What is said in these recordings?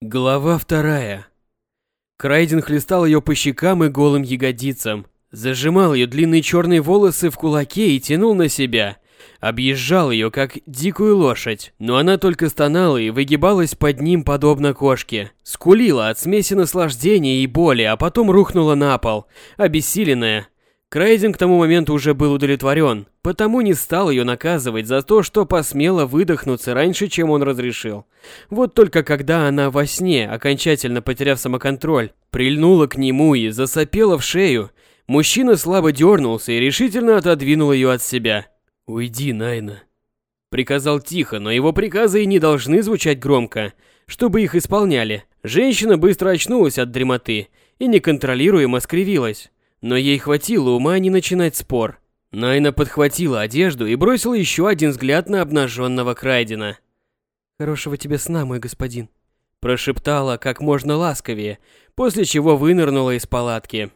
Глава вторая. Крайден хлестал ее по щекам и голым ягодицам, зажимал ее длинные черные волосы в кулаке и тянул на себя, объезжал ее как дикую лошадь, но она только стонала и выгибалась под ним подобно кошке, скулила от смеси наслаждения и боли, а потом рухнула на пол, обессиленная, Крейден к тому моменту уже был удовлетворен, потому не стал ее наказывать за то, что посмела выдохнуться раньше, чем он разрешил. Вот только когда она во сне, окончательно потеряв самоконтроль, прильнула к нему и засопела в шею, мужчина слабо дернулся и решительно отодвинул ее от себя. «Уйди, Найна», — приказал тихо, но его приказы и не должны звучать громко, чтобы их исполняли. Женщина быстро очнулась от дремоты и неконтролируемо скривилась но ей хватило ума не начинать спор. Найна подхватила одежду и бросила еще один взгляд на обнаженного Крайдена. «Хорошего тебе сна, мой господин», – прошептала как можно ласковее, после чего вынырнула из палатки.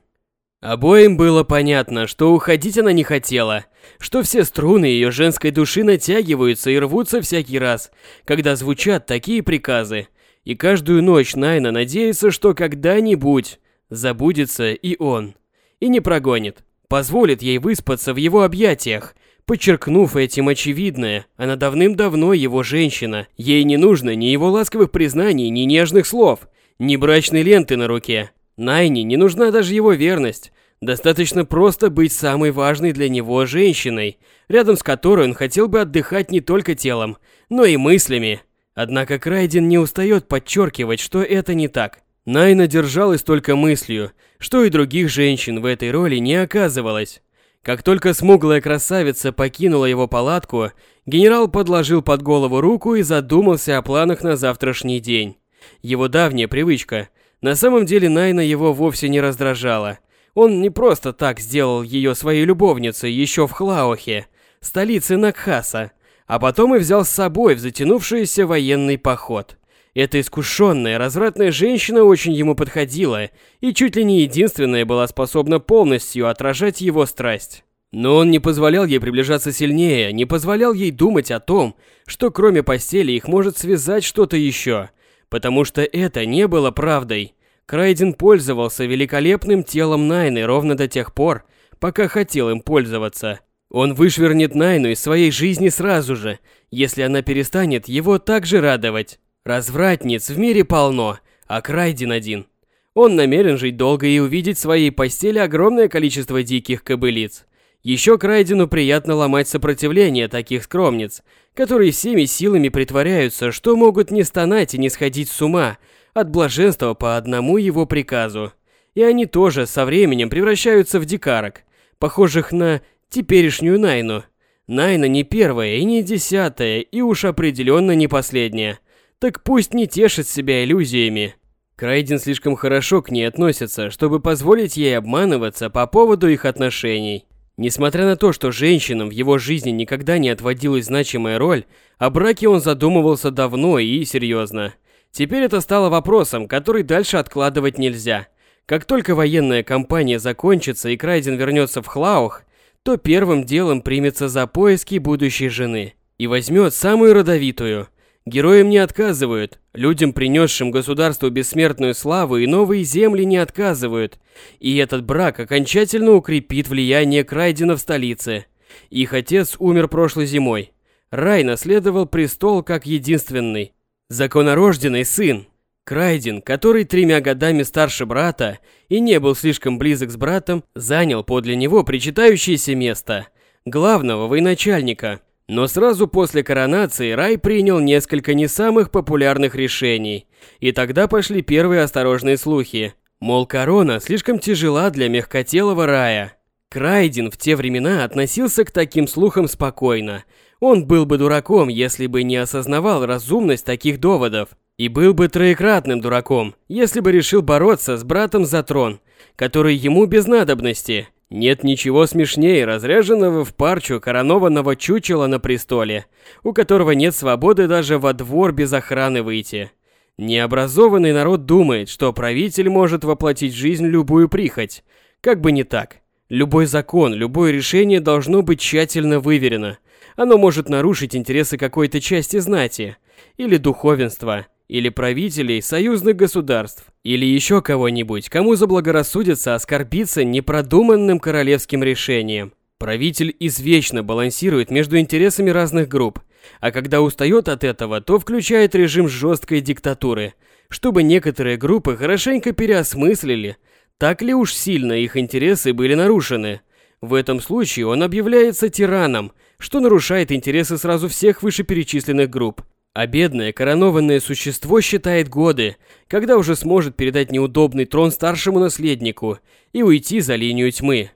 Обоим было понятно, что уходить она не хотела, что все струны ее женской души натягиваются и рвутся всякий раз, когда звучат такие приказы. И каждую ночь Найна надеется, что когда-нибудь забудется и он и не прогонит, позволит ей выспаться в его объятиях, подчеркнув этим очевидное, она давным-давно его женщина. Ей не нужно ни его ласковых признаний, ни нежных слов, ни брачной ленты на руке. Найне не нужна даже его верность. Достаточно просто быть самой важной для него женщиной, рядом с которой он хотел бы отдыхать не только телом, но и мыслями. Однако Крайден не устает подчеркивать, что это не так. Найна держалась только мыслью, что и других женщин в этой роли не оказывалось. Как только смуглая красавица покинула его палатку, генерал подложил под голову руку и задумался о планах на завтрашний день. Его давняя привычка. На самом деле Найна его вовсе не раздражала. Он не просто так сделал ее своей любовницей еще в Хлаухе, столице Накхаса, а потом и взял с собой в затянувшийся военный поход – эта искушенная, развратная женщина очень ему подходила и чуть ли не единственная была способна полностью отражать его страсть. Но он не позволял ей приближаться сильнее, не позволял ей думать о том, что кроме постели их может связать что-то еще, потому что это не было правдой. Крайден пользовался великолепным телом Найны ровно до тех пор, пока хотел им пользоваться. Он вышвырнет Найну из своей жизни сразу же, если она перестанет его также радовать. Развратниц в мире полно, а Крайден один. Он намерен жить долго и увидеть в своей постели огромное количество диких кобылиц. Еще Крайдену приятно ломать сопротивление таких скромниц, которые всеми силами притворяются, что могут не стонать и не сходить с ума от блаженства по одному его приказу. И они тоже со временем превращаются в дикарок, похожих на теперешнюю Найну. Найна не первая и не десятая, и уж определенно не последняя. Так пусть не тешит себя иллюзиями. Крайден слишком хорошо к ней относится, чтобы позволить ей обманываться по поводу их отношений. Несмотря на то, что женщинам в его жизни никогда не отводилась значимая роль, о браке он задумывался давно и серьезно. Теперь это стало вопросом, который дальше откладывать нельзя. Как только военная кампания закончится и Крайден вернется в Хлаух, то первым делом примется за поиски будущей жены и возьмет самую родовитую – Героям не отказывают, людям, принесшим государству бессмертную славу и новые земли не отказывают. И этот брак окончательно укрепит влияние Крайдена в столице. Их отец умер прошлой зимой. Рай наследовал престол как единственный, законорожденный сын. Крайден, который тремя годами старше брата и не был слишком близок с братом, занял подле него причитающееся место главного военачальника – но сразу после коронации Рай принял несколько не самых популярных решений, и тогда пошли первые осторожные слухи. Мол, корона слишком тяжела для мягкотелого Рая. Крайден в те времена относился к таким слухам спокойно. Он был бы дураком, если бы не осознавал разумность таких доводов. И был бы троекратным дураком, если бы решил бороться с братом за трон, который ему без надобности. Нет ничего смешнее разряженного в парчу коронованного чучела на престоле, у которого нет свободы даже во двор без охраны выйти. Необразованный народ думает, что правитель может воплотить в жизнь любую прихоть. Как бы не так. Любой закон, любое решение должно быть тщательно выверено. Оно может нарушить интересы какой-то части знати или духовенства, или правителей союзных государств, или еще кого-нибудь, кому заблагорассудится оскорбиться непродуманным королевским решением. Правитель извечно балансирует между интересами разных групп, а когда устает от этого, то включает режим жесткой диктатуры, чтобы некоторые группы хорошенько переосмыслили, так ли уж сильно их интересы были нарушены. В этом случае он объявляется тираном, что нарушает интересы сразу всех вышеперечисленных групп. А бедное коронованное существо считает годы, когда уже сможет передать неудобный трон старшему наследнику и уйти за линию тьмы.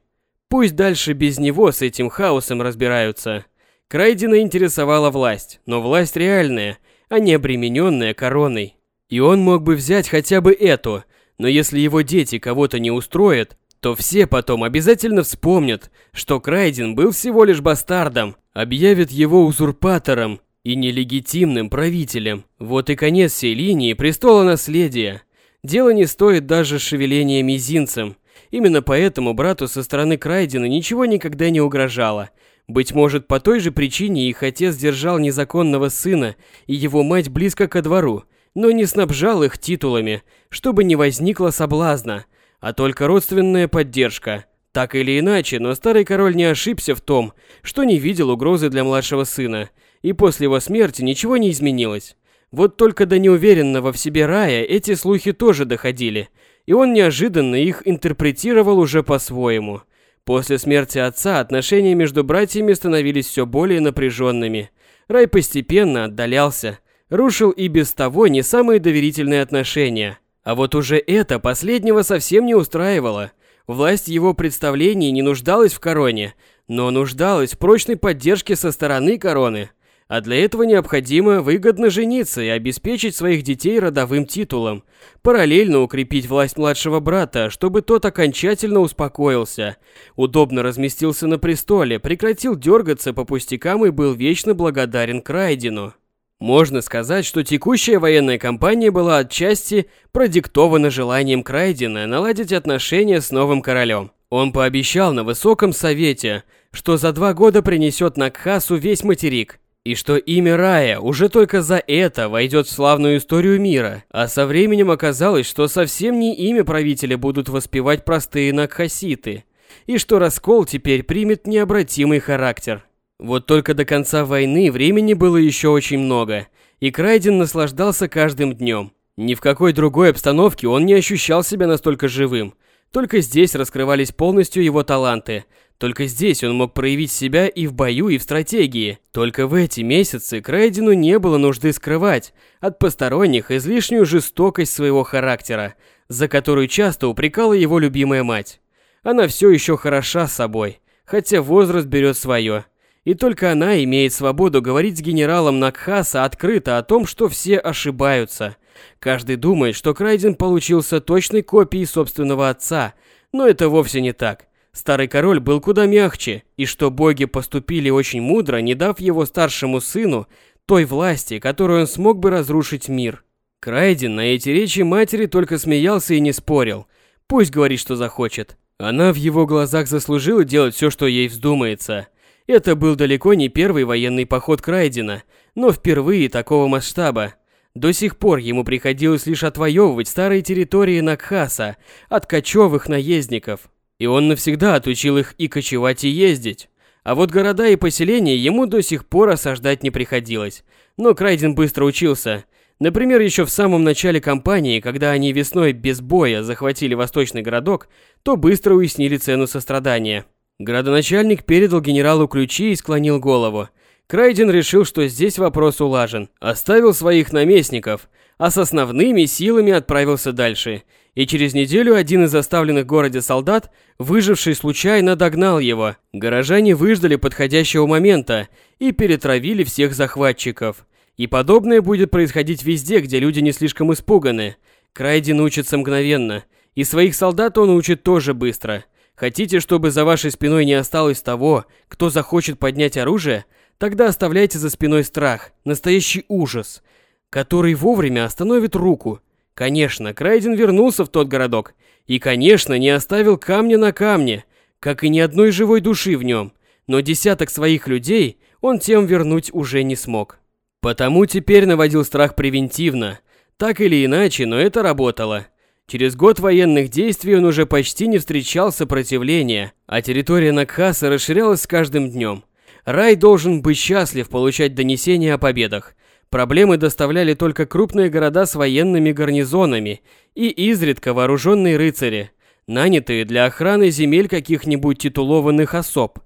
Пусть дальше без него с этим хаосом разбираются. Крайдена интересовала власть, но власть реальная, а не обремененная короной. И он мог бы взять хотя бы эту, но если его дети кого-то не устроят, то все потом обязательно вспомнят, что Крайден был всего лишь бастардом, объявят его узурпатором и нелегитимным правителем. Вот и конец всей линии престола наследия. Дело не стоит даже шевеления мизинцем. Именно поэтому брату со стороны Крайдена ничего никогда не угрожало. Быть может, по той же причине их отец держал незаконного сына и его мать близко ко двору, но не снабжал их титулами, чтобы не возникло соблазна, а только родственная поддержка. Так или иначе, но старый король не ошибся в том, что не видел угрозы для младшего сына – и после его смерти ничего не изменилось. Вот только до неуверенного в себе Рая эти слухи тоже доходили, и он неожиданно их интерпретировал уже по-своему. После смерти отца отношения между братьями становились все более напряженными. Рай постепенно отдалялся, рушил и без того не самые доверительные отношения. А вот уже это последнего совсем не устраивало. Власть его представлений не нуждалась в короне, но нуждалась в прочной поддержке со стороны короны. А для этого необходимо выгодно жениться и обеспечить своих детей родовым титулом, параллельно укрепить власть младшего брата, чтобы тот окончательно успокоился, удобно разместился на престоле, прекратил дергаться по пустякам и был вечно благодарен Крайдину. Можно сказать, что текущая военная кампания была отчасти продиктована желанием Крайдина наладить отношения с новым королем. Он пообещал на высоком совете, что за два года принесет на Кхасу весь материк – и что имя Рая уже только за это войдет в славную историю мира, а со временем оказалось, что совсем не имя правителя будут воспевать простые накхаситы, и что раскол теперь примет необратимый характер. Вот только до конца войны времени было еще очень много, и Крайден наслаждался каждым днем. Ни в какой другой обстановке он не ощущал себя настолько живым, только здесь раскрывались полностью его таланты – только здесь он мог проявить себя и в бою, и в стратегии. Только в эти месяцы Крайдену не было нужды скрывать от посторонних излишнюю жестокость своего характера, за которую часто упрекала его любимая мать. Она все еще хороша собой, хотя возраст берет свое. И только она имеет свободу говорить с генералом Накхаса открыто о том, что все ошибаются. Каждый думает, что Крайден получился точной копией собственного отца, но это вовсе не так. Старый король был куда мягче, и что боги поступили очень мудро, не дав его старшему сыну той власти, которую он смог бы разрушить мир. Крайден на эти речи матери только смеялся и не спорил. Пусть говорит, что захочет. Она в его глазах заслужила делать все, что ей вздумается. Это был далеко не первый военный поход Крайдена, но впервые такого масштаба. До сих пор ему приходилось лишь отвоевывать старые территории Накхаса от кочевых наездников, и он навсегда отучил их и кочевать, и ездить. А вот города и поселения ему до сих пор осаждать не приходилось. Но Крайден быстро учился. Например, еще в самом начале кампании, когда они весной без боя захватили восточный городок, то быстро уяснили цену сострадания. Градоначальник передал генералу ключи и склонил голову. Крайден решил, что здесь вопрос улажен. Оставил своих наместников, а с основными силами отправился дальше – и через неделю один из оставленных в городе солдат, выживший случайно, догнал его. Горожане выждали подходящего момента и перетравили всех захватчиков. И подобное будет происходить везде, где люди не слишком испуганы. Крайден учится мгновенно, и своих солдат он учит тоже быстро. Хотите, чтобы за вашей спиной не осталось того, кто захочет поднять оружие? Тогда оставляйте за спиной страх, настоящий ужас, который вовремя остановит руку, Конечно, Крайден вернулся в тот городок. И, конечно, не оставил камня на камне, как и ни одной живой души в нем. Но десяток своих людей он тем вернуть уже не смог. Потому теперь наводил страх превентивно. Так или иначе, но это работало. Через год военных действий он уже почти не встречал сопротивления, а территория Накхаса расширялась с каждым днем. Рай должен быть счастлив получать донесения о победах. Проблемы доставляли только крупные города с военными гарнизонами и изредка вооруженные рыцари, нанятые для охраны земель каких-нибудь титулованных особ.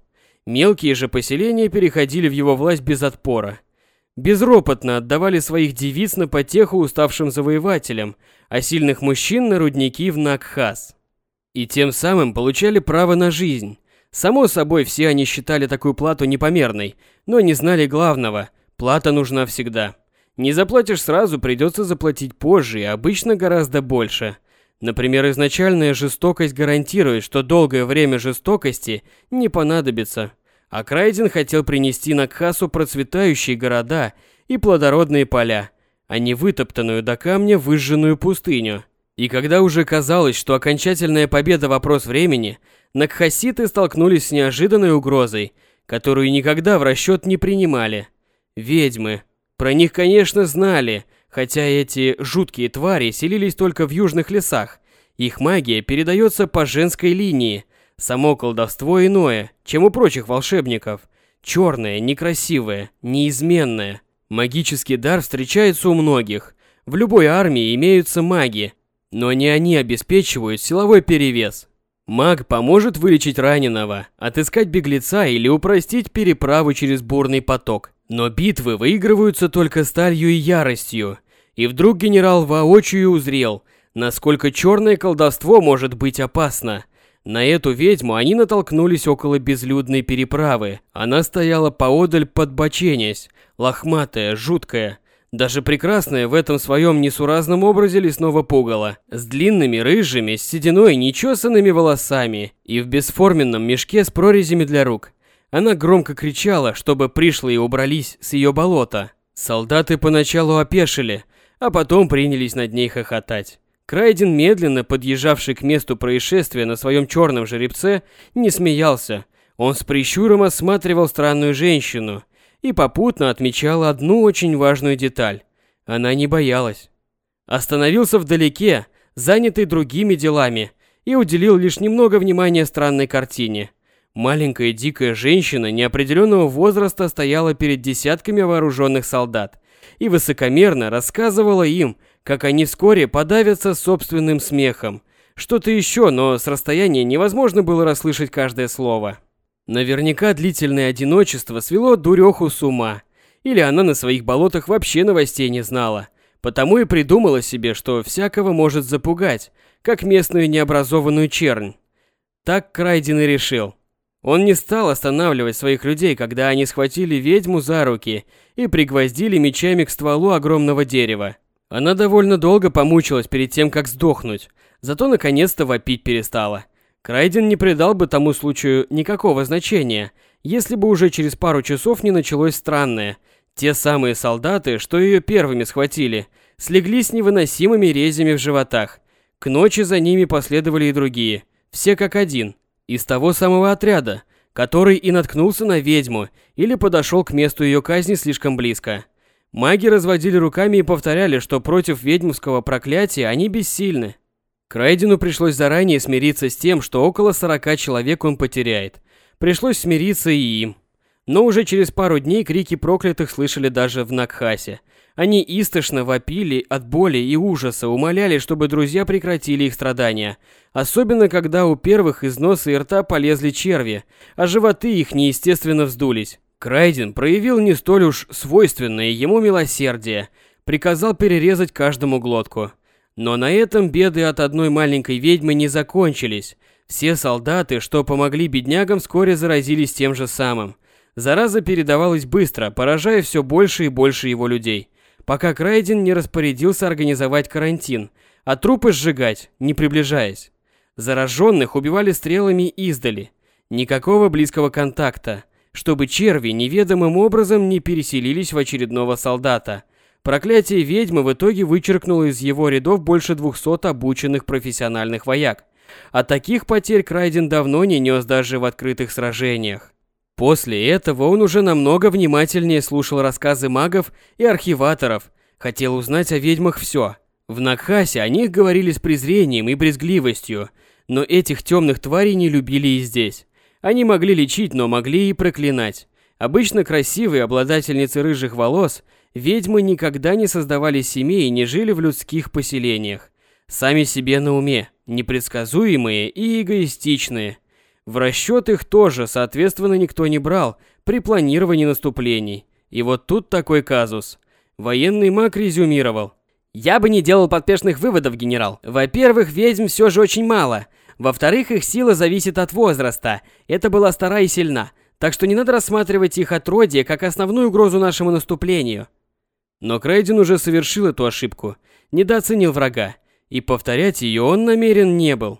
Мелкие же поселения переходили в его власть без отпора безропотно отдавали своих девиц на потеху уставшим завоевателям, а сильных мужчин на рудники в Накхас. И тем самым получали право на жизнь. Само собой, все они считали такую плату непомерной, но не знали главного – плата нужна всегда. Не заплатишь сразу, придется заплатить позже, и обычно гораздо больше. Например, изначальная жестокость гарантирует, что долгое время жестокости не понадобится – а Крайден хотел принести на Кхасу процветающие города и плодородные поля, а не вытоптанную до камня выжженную пустыню. И когда уже казалось, что окончательная победа – вопрос времени, накхаситы столкнулись с неожиданной угрозой, которую никогда в расчет не принимали. Ведьмы. Про них, конечно, знали, хотя эти жуткие твари селились только в южных лесах. Их магия передается по женской линии – Само колдовство иное, чем у прочих волшебников. Черное, некрасивое, неизменное. Магический дар встречается у многих. В любой армии имеются маги, но не они обеспечивают силовой перевес. Маг поможет вылечить раненого, отыскать беглеца или упростить переправу через бурный поток. Но битвы выигрываются только сталью и яростью. И вдруг генерал воочию узрел, насколько черное колдовство может быть опасно – на эту ведьму они натолкнулись около безлюдной переправы. Она стояла поодаль подбоченясь, лохматая, жуткая, даже прекрасная в этом своем несуразном образе лесного пугала, с длинными рыжими, с сединой нечесанными волосами и в бесформенном мешке с прорезями для рук. Она громко кричала, чтобы пришлые убрались с ее болота. Солдаты поначалу опешили, а потом принялись над ней хохотать. Крайден, медленно подъезжавший к месту происшествия на своем черном жеребце, не смеялся. Он с прищуром осматривал странную женщину и попутно отмечал одну очень важную деталь. Она не боялась. Остановился вдалеке, занятый другими делами, и уделил лишь немного внимания странной картине. Маленькая дикая женщина неопределенного возраста стояла перед десятками вооруженных солдат и высокомерно рассказывала им, как они вскоре подавятся собственным смехом. Что-то еще, но с расстояния невозможно было расслышать каждое слово. Наверняка длительное одиночество свело дуреху с ума. Или она на своих болотах вообще новостей не знала. Потому и придумала себе, что всякого может запугать, как местную необразованную чернь. Так Крайден и решил. Он не стал останавливать своих людей, когда они схватили ведьму за руки и пригвоздили мечами к стволу огромного дерева. Она довольно долго помучилась перед тем, как сдохнуть, зато наконец-то вопить перестала. Крайден не придал бы тому случаю никакого значения, если бы уже через пару часов не началось странное. Те самые солдаты, что ее первыми схватили, слегли с невыносимыми резями в животах. К ночи за ними последовали и другие, все как один, из того самого отряда, который и наткнулся на ведьму или подошел к месту ее казни слишком близко. Маги разводили руками и повторяли, что против ведьмовского проклятия они бессильны. Крайдену пришлось заранее смириться с тем, что около 40 человек он потеряет. Пришлось смириться и им. Но уже через пару дней крики проклятых слышали даже в Накхасе. Они истошно вопили от боли и ужаса, умоляли, чтобы друзья прекратили их страдания. Особенно, когда у первых из носа и рта полезли черви, а животы их неестественно вздулись. Крайден проявил не столь уж свойственное ему милосердие, приказал перерезать каждому глотку. Но на этом беды от одной маленькой ведьмы не закончились. Все солдаты, что помогли беднягам, вскоре заразились тем же самым. Зараза передавалась быстро, поражая все больше и больше его людей, пока Крайден не распорядился организовать карантин, а трупы сжигать, не приближаясь. Зараженных убивали стрелами издали. Никакого близкого контакта чтобы черви неведомым образом не переселились в очередного солдата. Проклятие ведьмы в итоге вычеркнуло из его рядов больше 200 обученных профессиональных вояк. А таких потерь Крайден давно не нес даже в открытых сражениях. После этого он уже намного внимательнее слушал рассказы магов и архиваторов, хотел узнать о ведьмах все – В Накхасе о них говорили с презрением и брезгливостью, но этих темных тварей не любили и здесь. Они могли лечить, но могли и проклинать. Обычно красивые обладательницы рыжих волос, ведьмы никогда не создавали семей и не жили в людских поселениях. Сами себе на уме, непредсказуемые и эгоистичные. В расчет их тоже, соответственно, никто не брал при планировании наступлений. И вот тут такой казус. Военный маг резюмировал. «Я бы не делал подпешных выводов, генерал. Во-первых, ведьм все же очень мало. Во-вторых, их сила зависит от возраста. Это была стара и сильна. Так что не надо рассматривать их отродье как основную угрозу нашему наступлению». Но Крейден уже совершил эту ошибку. Недооценил врага. И повторять ее он намерен не был.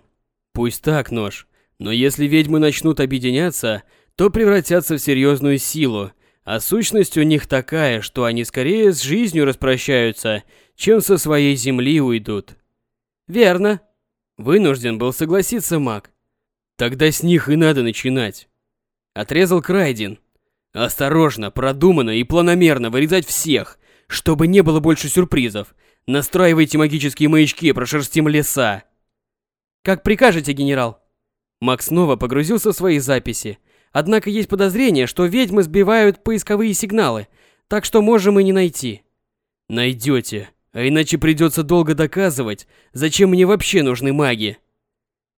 Пусть так, нож. Но если ведьмы начнут объединяться, то превратятся в серьезную силу, а сущность у них такая, что они скорее с жизнью распрощаются, чем со своей земли уйдут. Верно. Вынужден был согласиться маг. Тогда с них и надо начинать. Отрезал Крайдин. Осторожно, продуманно и планомерно вырезать всех, чтобы не было больше сюрпризов. Настраивайте магические маячки, прошерстим леса. Как прикажете, генерал. Макс снова погрузился в свои записи. Однако есть подозрение, что ведьмы сбивают поисковые сигналы, так что можем и не найти. Найдете, а иначе придется долго доказывать, зачем мне вообще нужны маги.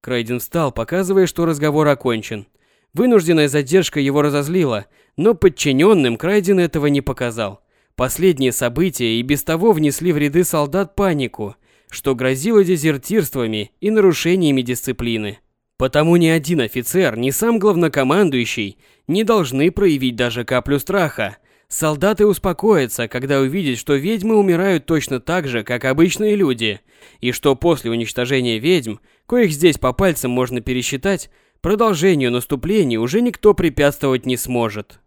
Крайден встал, показывая, что разговор окончен. Вынужденная задержка его разозлила, но подчиненным Крайден этого не показал. Последние события и без того внесли в ряды солдат панику, что грозило дезертирствами и нарушениями дисциплины. Потому ни один офицер, ни сам главнокомандующий не должны проявить даже каплю страха. Солдаты успокоятся, когда увидят, что ведьмы умирают точно так же, как обычные люди, и что после уничтожения ведьм, коих здесь по пальцам можно пересчитать, продолжению наступления уже никто препятствовать не сможет.